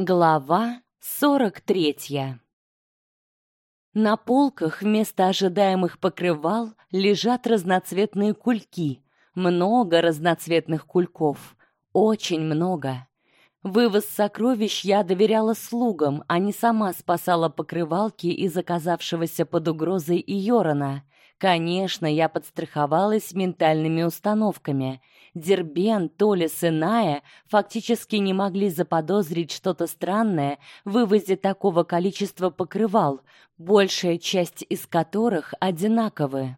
Глава 43. На полках вместо ожидаемых покрывал лежат разноцветные кульки. Много разноцветных кульков. Очень много. Вывоз сокровищ я доверяла слугам, а не сама спасала покрывалки из оказавшегося под угрозой Иорана. Конечно, я подстраховалась ментальными установками. Дербен, Толес и фактически не могли заподозрить что-то странное в вывозе такого количества покрывал, большая часть из которых одинаковы.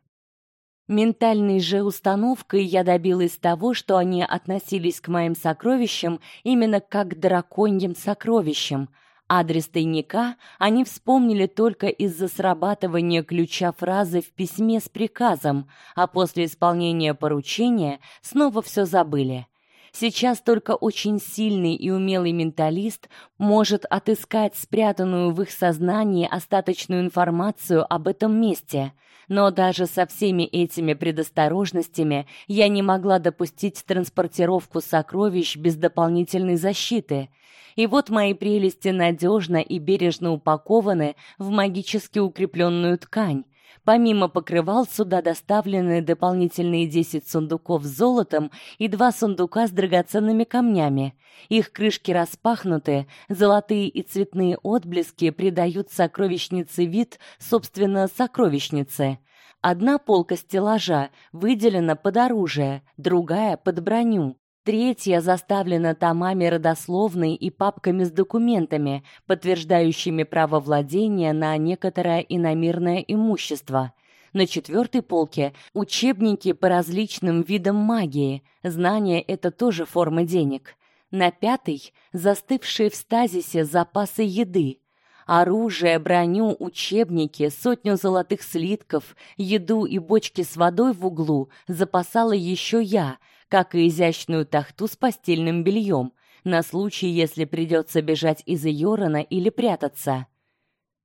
Ментальной же установкой я добилась того, что они относились к моим сокровищам именно как к драконьим сокровищам – Адрес тайника они вспомнили только из-за срабатывания ключа фразы в письме с приказом, а после исполнения поручения снова все забыли. Сейчас только очень сильный и умелый менталист может отыскать спрятанную в их сознании остаточную информацию об этом месте. Но даже со всеми этими предосторожностями я не могла допустить транспортировку сокровищ без дополнительной защиты. И вот мои прелести надежно и бережно упакованы в магически укрепленную ткань. Помимо покрывал сюда доставлены дополнительные 10 сундуков с золотом и два сундука с драгоценными камнями. Их крышки распахнуты, золотые и цветные отблески придают сокровищнице вид, собственно, сокровищницы. Одна полка стеллажа выделена под оружие, другая под броню. Третья заставлена томами родословной и папками с документами, подтверждающими право владения на некоторое иномирное имущество. На четвертой полке учебники по различным видам магии. Знания это тоже форма денег. На пятой застывшие в стазисе запасы еды. Оружие, броню, учебники, сотню золотых слитков, еду и бочки с водой в углу запасала еще я, как и изящную тахту с постельным бельем, на случай, если придется бежать из Йорона или прятаться.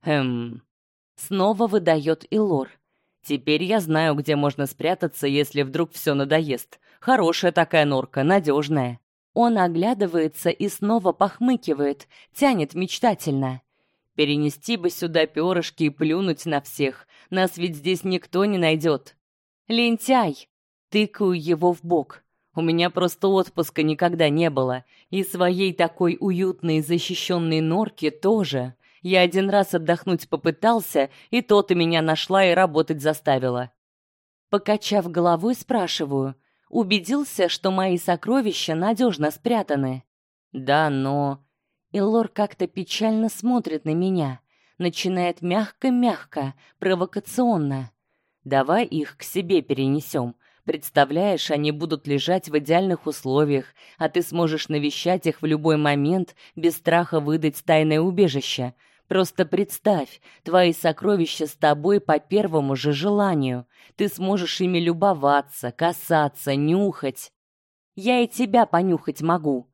Хм. Снова выдает Илор. Теперь я знаю, где можно спрятаться, если вдруг все надоест. Хорошая такая норка, надежная. Он оглядывается и снова похмыкивает, тянет мечтательно. Перенести бы сюда перышки и плюнуть на всех. Нас ведь здесь никто не найдет. Лентяй! Тыкаю его в бок. У меня просто отпуска никогда не было, и своей такой уютной защищенной норки тоже. Я один раз отдохнуть попытался, и то ты меня нашла и работать заставила. Покачав головой, спрашиваю: "Убедился, что мои сокровища надежно спрятаны?" "Да, но Илор как-то печально смотрит на меня, начинает мягко-мягко, провокационно. Давай их к себе перенесем. Представляешь, они будут лежать в идеальных условиях, а ты сможешь навещать их в любой момент без страха выдать тайное убежище. Просто представь, твои сокровища с тобой по первому же желанию. Ты сможешь ими любоваться, касаться, нюхать. Я и тебя понюхать могу.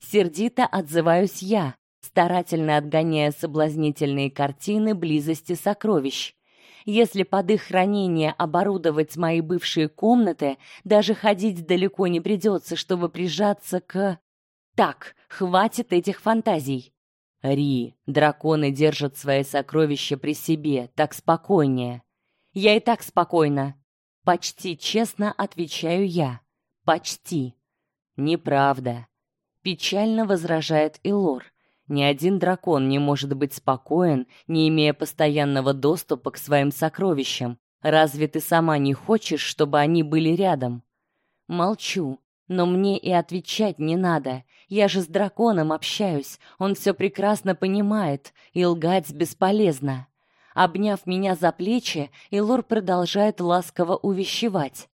Сердито отзываюсь я, старательно отгоняя соблазнительные картины близости сокровищ. Если под их хранение оборудовать мои бывшие комнаты, даже ходить далеко не придется, чтобы прижаться к Так, хватит этих фантазий. Ри, драконы держат свои сокровища при себе, так спокойнее. Я и так спокойна. Почти честно отвечаю я. Почти. Неправда. Печально возражает Илор. Ни один дракон не может быть спокоен, не имея постоянного доступа к своим сокровищам. Разве ты сама не хочешь, чтобы они были рядом? Молчу, но мне и отвечать не надо. Я же с драконом общаюсь, он все прекрасно понимает, и лгать бесполезно. Обняв меня за плечи, Илор продолжает ласково увещевать.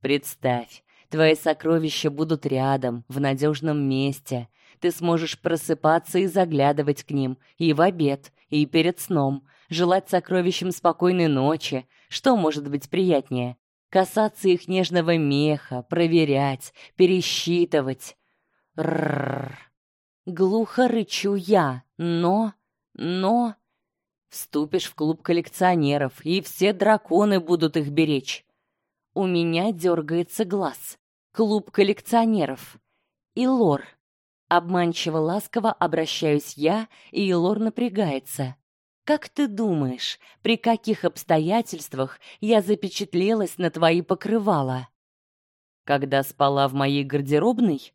Представь, твои сокровища будут рядом, в надежном месте. Ты сможешь просыпаться и заглядывать к ним и в обед, и перед сном, желать сокровищам спокойной ночи. Что может быть приятнее? Касаться их нежного меха, проверять, пересчитывать. Рррр. Глухо рычу я, но... но... Вступишь в клуб коллекционеров, и все драконы будут их беречь. У меня дергается глаз. Клуб коллекционеров. И лор. Обманчиво ласково обращаюсь я, и Лор напрягается. Как ты думаешь, при каких обстоятельствах я запечатлелась на твои покрывала? Когда спала в моей гардеробной?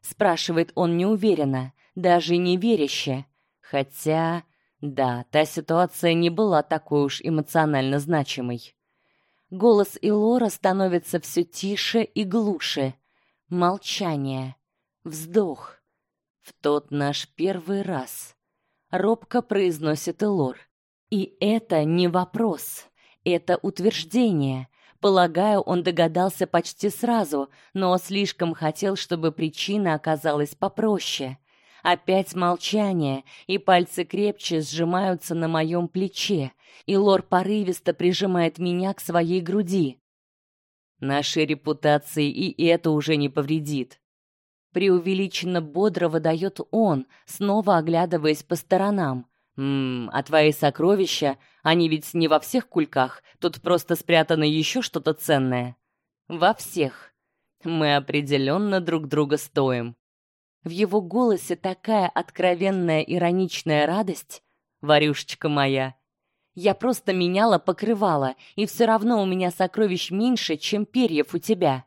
спрашивает он неуверенно, даже не веряще. Хотя, да, та ситуация не была такой уж эмоционально значимой. Голос Илора становится все тише и глуше. Молчание. Вздох. В тот наш первый раз. Робко произносит Илор. И это не вопрос, это утверждение. Полагаю, он догадался почти сразу, но слишком хотел, чтобы причина оказалась попроще. Опять молчание, и пальцы крепче сжимаются на моем плече, и Лор порывисто прижимает меня к своей груди. Нашей репутации и это уже не повредит преувеличенно бодро выдает он, снова оглядываясь по сторонам. Мм, а твои сокровища, они ведь не во всех кульках, тут просто спрятано еще что-то ценное. Во всех. Мы определенно друг друга стоим. В его голосе такая откровенная ироничная радость, варюшечка моя. Я просто меняла покрывало, и все равно у меня сокровищ меньше, чем перьев у тебя.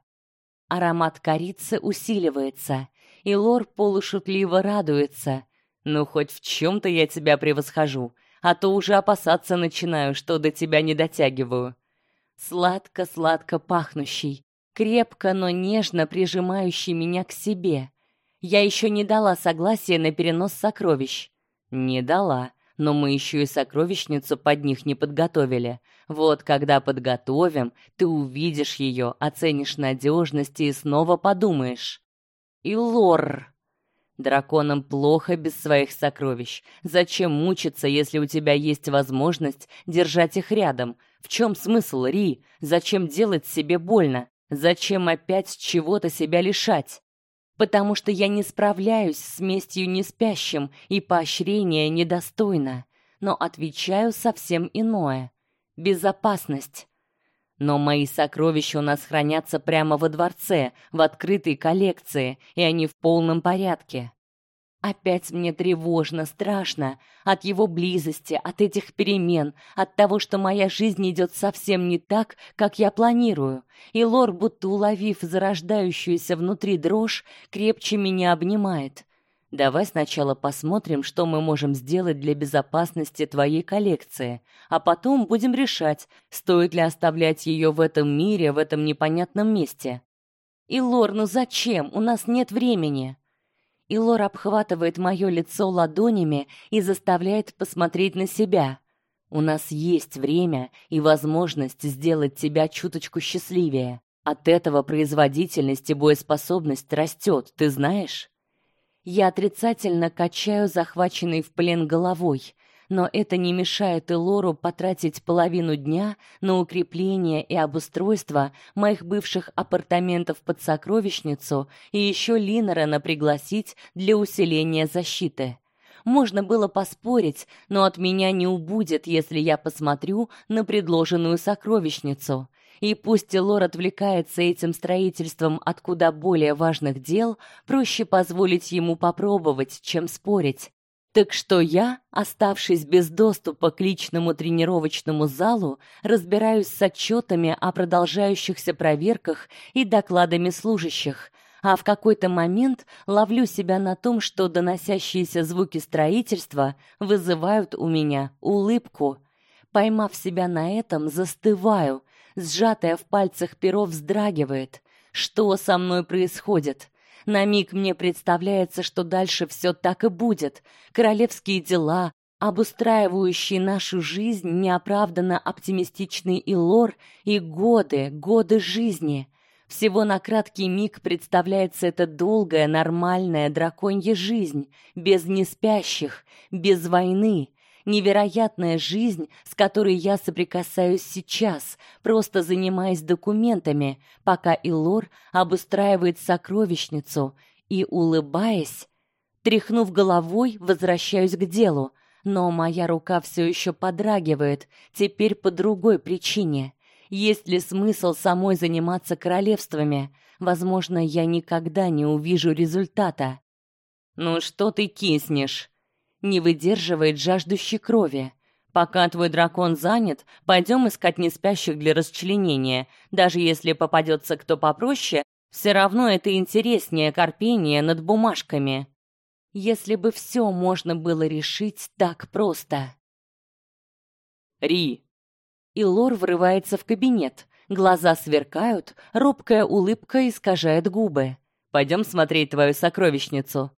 Аромат корицы усиливается, и Лор полушутливо радуется. Ну хоть в чем то я тебя превосхожу, а то уже опасаться начинаю, что до тебя не дотягиваю. Сладко-сладко пахнущий, крепко, но нежно прижимающий меня к себе. Я еще не дала согласия на перенос сокровищ. Не дала но мы еще и сокровищницу под них не подготовили. Вот когда подготовим, ты увидишь ее, оценишь надежность и снова подумаешь. И лор. Драконам плохо без своих сокровищ. Зачем мучиться, если у тебя есть возможность держать их рядом? В чем смысл, Ри? Зачем делать себе больно? Зачем опять чего-то себя лишать? Потому что я не справляюсь с местью неспящим и поощрение недостойно, но отвечаю совсем иное. Безопасность. Но мои сокровища у нас хранятся прямо во дворце, в открытой коллекции, и они в полном порядке. Опять мне тревожно, страшно от его близости, от этих перемен, от того, что моя жизнь идет совсем не так, как я планирую. И Лор, будто уловив зарождающуюся внутри дрожь, крепче меня обнимает. Давай сначала посмотрим, что мы можем сделать для безопасности твоей коллекции, а потом будем решать, стоит ли оставлять ее в этом мире, в этом непонятном месте. И Лор, ну зачем? У нас нет времени и Лора обхватывает мое лицо ладонями и заставляет посмотреть на себя. У нас есть время и возможность сделать тебя чуточку счастливее. От этого производительность и боеспособность растет, ты знаешь? Я отрицательно качаю захваченной в плен головой но это не мешает Элору потратить половину дня на укрепление и обустройство моих бывших апартаментов под сокровищницу и еще Линорена пригласить для усиления защиты. Можно было поспорить, но от меня не убудет, если я посмотрю на предложенную сокровищницу. И пусть Элор отвлекается этим строительством от куда более важных дел, проще позволить ему попробовать, чем спорить. Так что я, оставшись без доступа к личному тренировочному залу, разбираюсь с отчетами о продолжающихся проверках и докладами служащих, а в какой-то момент ловлю себя на том, что доносящиеся звуки строительства вызывают у меня улыбку. Поймав себя на этом, застываю, сжатое в пальцах перо вздрагивает. Что со мной происходит? На миг мне представляется, что дальше все так и будет. Королевские дела, обустраивающие нашу жизнь, неоправданно оптимистичный Илор и годы, годы жизни. Всего на краткий миг представляется эта долгая, нормальная драконья жизнь, без неспящих, без войны, невероятная жизнь, с которой я соприкасаюсь сейчас, просто занимаясь документами, пока Илор обустраивает сокровищницу, и улыбаясь, тряхнув головой, возвращаюсь к делу. Но моя рука все еще подрагивает, теперь по другой причине. Есть ли смысл самой заниматься королевствами? Возможно, я никогда не увижу результата. Ну что ты киснешь? Не выдерживает жаждущий крови. Пока твой дракон занят, пойдем искать неспящих для расчленения. Даже если попадется кто попроще, все равно это интереснее корпения над бумажками. Если бы все можно было решить так просто. Ри. И Лор врывается в кабинет. Глаза сверкают, робкая улыбка искажает губы. Пойдем смотреть твою сокровищницу.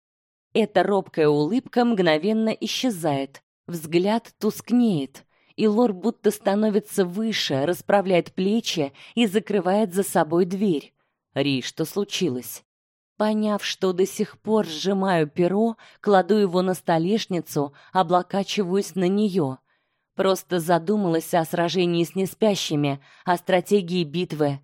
Эта робкая улыбка мгновенно исчезает. Взгляд тускнеет, и Лор будто становится выше, расправляет плечи и закрывает за собой дверь. Ри, что случилось? Поняв, что до сих пор сжимаю перо, кладу его на столешницу, облокачиваюсь на нее. Просто задумалась о сражении с неспящими, о стратегии битвы.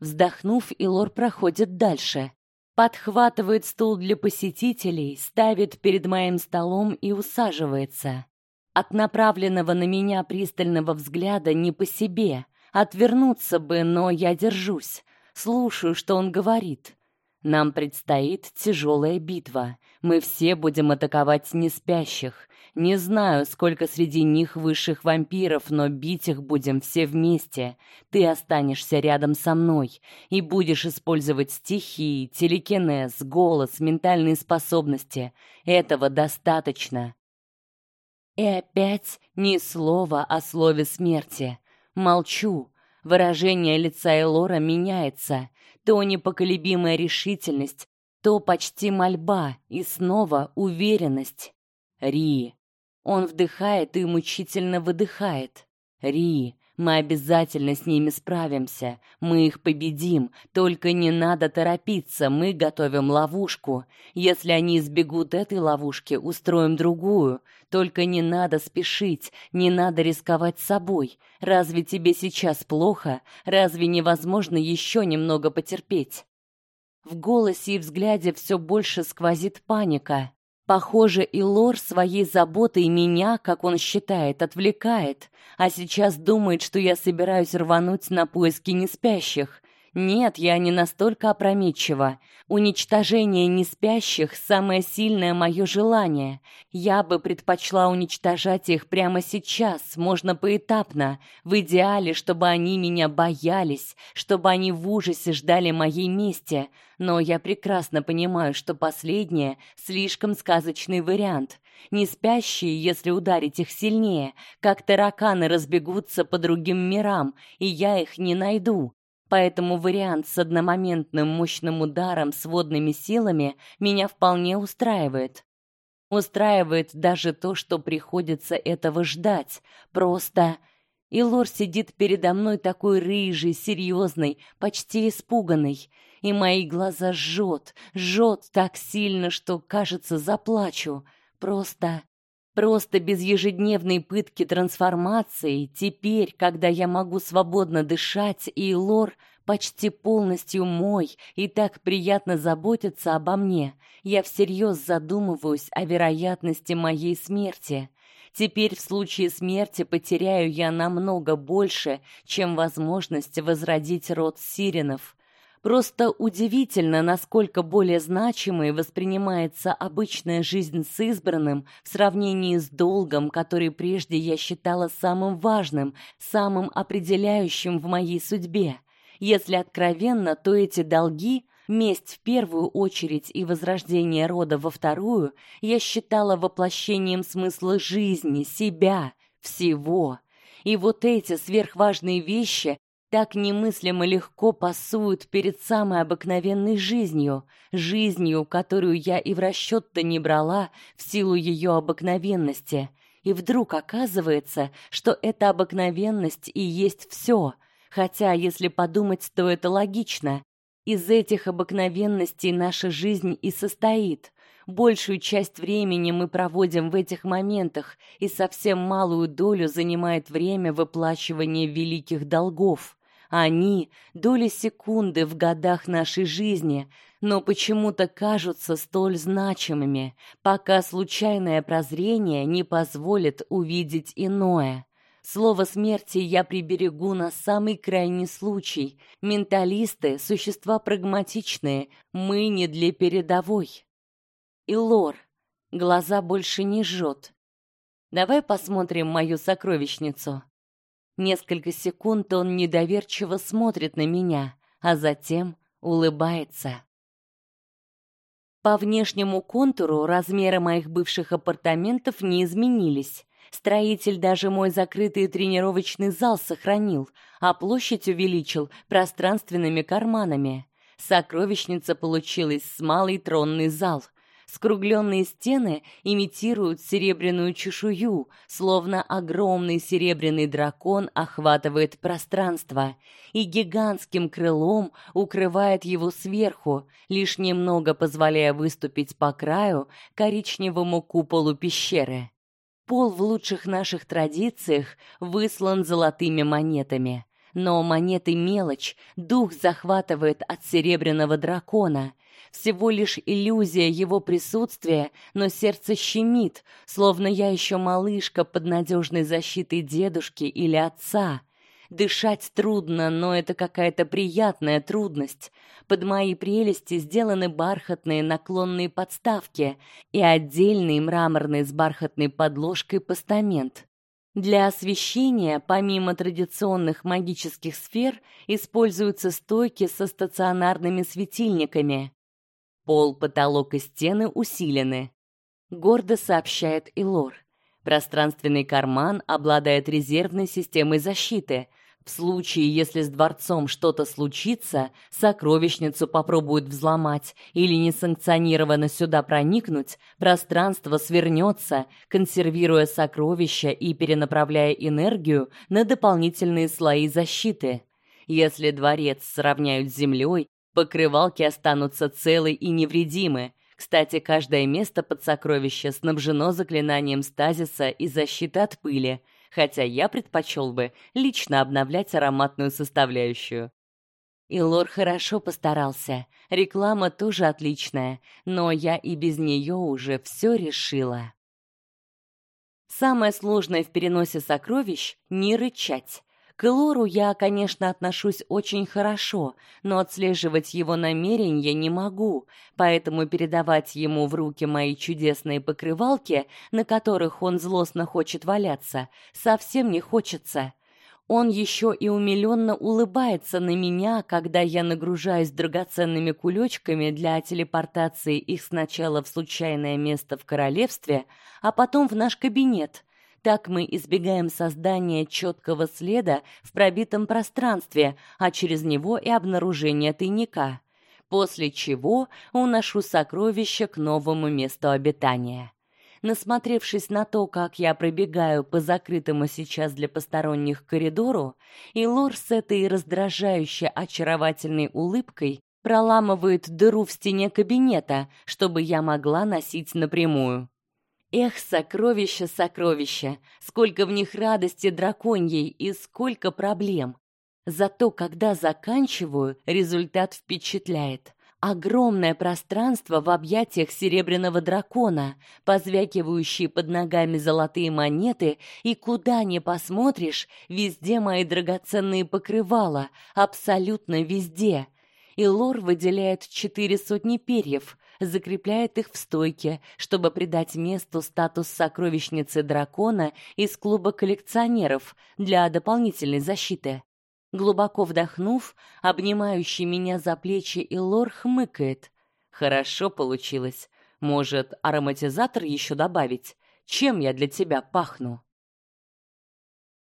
Вздохнув, Илор проходит дальше. Подхватывает стул для посетителей, ставит перед моим столом и усаживается. От направленного на меня пристального взгляда не по себе. Отвернуться бы, но я держусь. Слушаю, что он говорит. Нам предстоит тяжелая битва. Мы все будем атаковать неспящих. Не знаю, сколько среди них высших вампиров, но бить их будем все вместе. Ты останешься рядом со мной и будешь использовать стихии, телекинез, голос, ментальные способности. Этого достаточно. И опять ни слова о слове смерти. Молчу. Выражение лица Элора меняется. То непоколебимая решительность, то почти мольба и снова уверенность. Ри. Он вдыхает и мучительно выдыхает. Ри, мы обязательно с ними справимся. Мы их победим. Только не надо торопиться. Мы готовим ловушку. Если они избегут этой ловушки, устроим другую. Только не надо спешить, не надо рисковать собой. Разве тебе сейчас плохо? Разве невозможно еще немного потерпеть? В голосе и взгляде все больше сквозит паника. Похоже, и Лор своей заботой меня, как он считает, отвлекает, а сейчас думает, что я собираюсь рвануть на поиски неспящих. Нет, я не настолько опрометчива. Уничтожение неспящих самое сильное мое желание. Я бы предпочла уничтожать их прямо сейчас, можно поэтапно, в идеале, чтобы они меня боялись, чтобы они в ужасе ждали моей мести. Но я прекрасно понимаю, что последнее слишком сказочный вариант. Неспящие, если ударить их сильнее, как тараканы разбегутся по другим мирам, и я их не найду. Поэтому вариант с одномоментным мощным ударом с водными силами меня вполне устраивает. Устраивает даже то, что приходится этого ждать. Просто и Лор сидит передо мной такой рыжий, серьезный, почти испуганный, и мои глаза жжет, жжет так сильно, что, кажется, заплачу. Просто Просто без ежедневной пытки трансформации, теперь, когда я могу свободно дышать, и Лор почти полностью мой и так приятно заботится обо мне, я всерьез задумываюсь о вероятности моей смерти. Теперь в случае смерти потеряю я намного больше, чем возможность возродить род Сиренов. Просто удивительно, насколько более значимой воспринимается обычная жизнь с избранным в сравнении с долгом, который прежде я считала самым важным, самым определяющим в моей судьбе. Если откровенно, то эти долги месть в первую очередь и возрождение рода во вторую я считала воплощением смысла жизни, себя, всего. И вот эти сверхважные вещи так немыслимо легко пасуют перед самой обыкновенной жизнью, жизнью, которую я и в расчет-то не брала в силу ее обыкновенности. И вдруг оказывается, что эта обыкновенность и есть все. Хотя, если подумать, то это логично. Из этих обыкновенностей наша жизнь и состоит. Большую часть времени мы проводим в этих моментах, и совсем малую долю занимает время выплачивания великих долгов. Они доли секунды в годах нашей жизни, но почему-то кажутся столь значимыми, пока случайное прозрение не позволит увидеть иное. Слово смерти я приберегу на самый крайний случай. Менталисты существа прагматичные, мы не для передовой. и Лор. Глаза больше не жжет. Давай посмотрим мою сокровищницу. Несколько секунд он недоверчиво смотрит на меня, а затем улыбается. По внешнему контуру размеры моих бывших апартаментов не изменились. Строитель даже мой закрытый тренировочный зал сохранил, а площадь увеличил пространственными карманами. Сокровищница получилась с малый тронный зал — Скругленные стены имитируют серебряную чешую, словно огромный серебряный дракон охватывает пространство и гигантским крылом укрывает его сверху, лишь немного позволяя выступить по краю коричневому куполу пещеры. Пол в лучших наших традициях выслан золотыми монетами. Но монеты мелочь, дух захватывает от серебряного дракона, всего лишь иллюзия его присутствия, но сердце щемит, словно я еще малышка под надежной защитой дедушки или отца. Дышать трудно, но это какая-то приятная трудность. Под мои прелести сделаны бархатные наклонные подставки и отдельный мраморный с бархатной подложкой постамент. Для освещения, помимо традиционных магических сфер, используются стойки со стационарными светильниками. Пол, потолок и стены усилены. Гордо сообщает Илор. Пространственный карман обладает резервной системой защиты. В случае, если с дворцом что-то случится, сокровищницу попробуют взломать или несанкционированно сюда проникнуть, пространство свернется, консервируя сокровища и перенаправляя энергию на дополнительные слои защиты. Если дворец сравняют с землей, Покрывалки останутся целы и невредимы. Кстати, каждое место под сокровище снабжено заклинанием стазиса и защиты от пыли, хотя я предпочел бы лично обновлять ароматную составляющую. И Лор хорошо постарался. Реклама тоже отличная, но я и без нее уже все решила. Самое сложное в переносе сокровищ не рычать. К Лору я, конечно, отношусь очень хорошо, но отслеживать его намерения не могу, поэтому передавать ему в руки мои чудесные покрывалки, на которых он злостно хочет валяться, совсем не хочется. Он еще и умиленно улыбается на меня, когда я нагружаюсь драгоценными кулечками для телепортации их сначала в случайное место в королевстве, а потом в наш кабинет. Так мы избегаем создания четкого следа в пробитом пространстве, а через него и обнаружения тайника. После чего уношу сокровища к новому месту обитания. Насмотревшись на то, как я пробегаю по закрытому сейчас для посторонних коридору, и Лор с этой раздражающе очаровательной улыбкой проламывает дыру в стене кабинета, чтобы я могла носить напрямую. Эх, сокровища, сокровища, сколько в них радости драконьей и сколько проблем. Зато когда заканчиваю, результат впечатляет. Огромное пространство в объятиях серебряного дракона, позвякивающие под ногами золотые монеты, и куда ни посмотришь, везде мои драгоценные покрывала, абсолютно везде. И лор выделяет четыре сотни перьев, закрепляет их в стойке, чтобы придать месту статус сокровищницы дракона из клуба коллекционеров для дополнительной защиты. Глубоко вдохнув, обнимающий меня за плечи Илор хмыкает. Хорошо получилось. Может, ароматизатор еще добавить? Чем я для тебя пахну?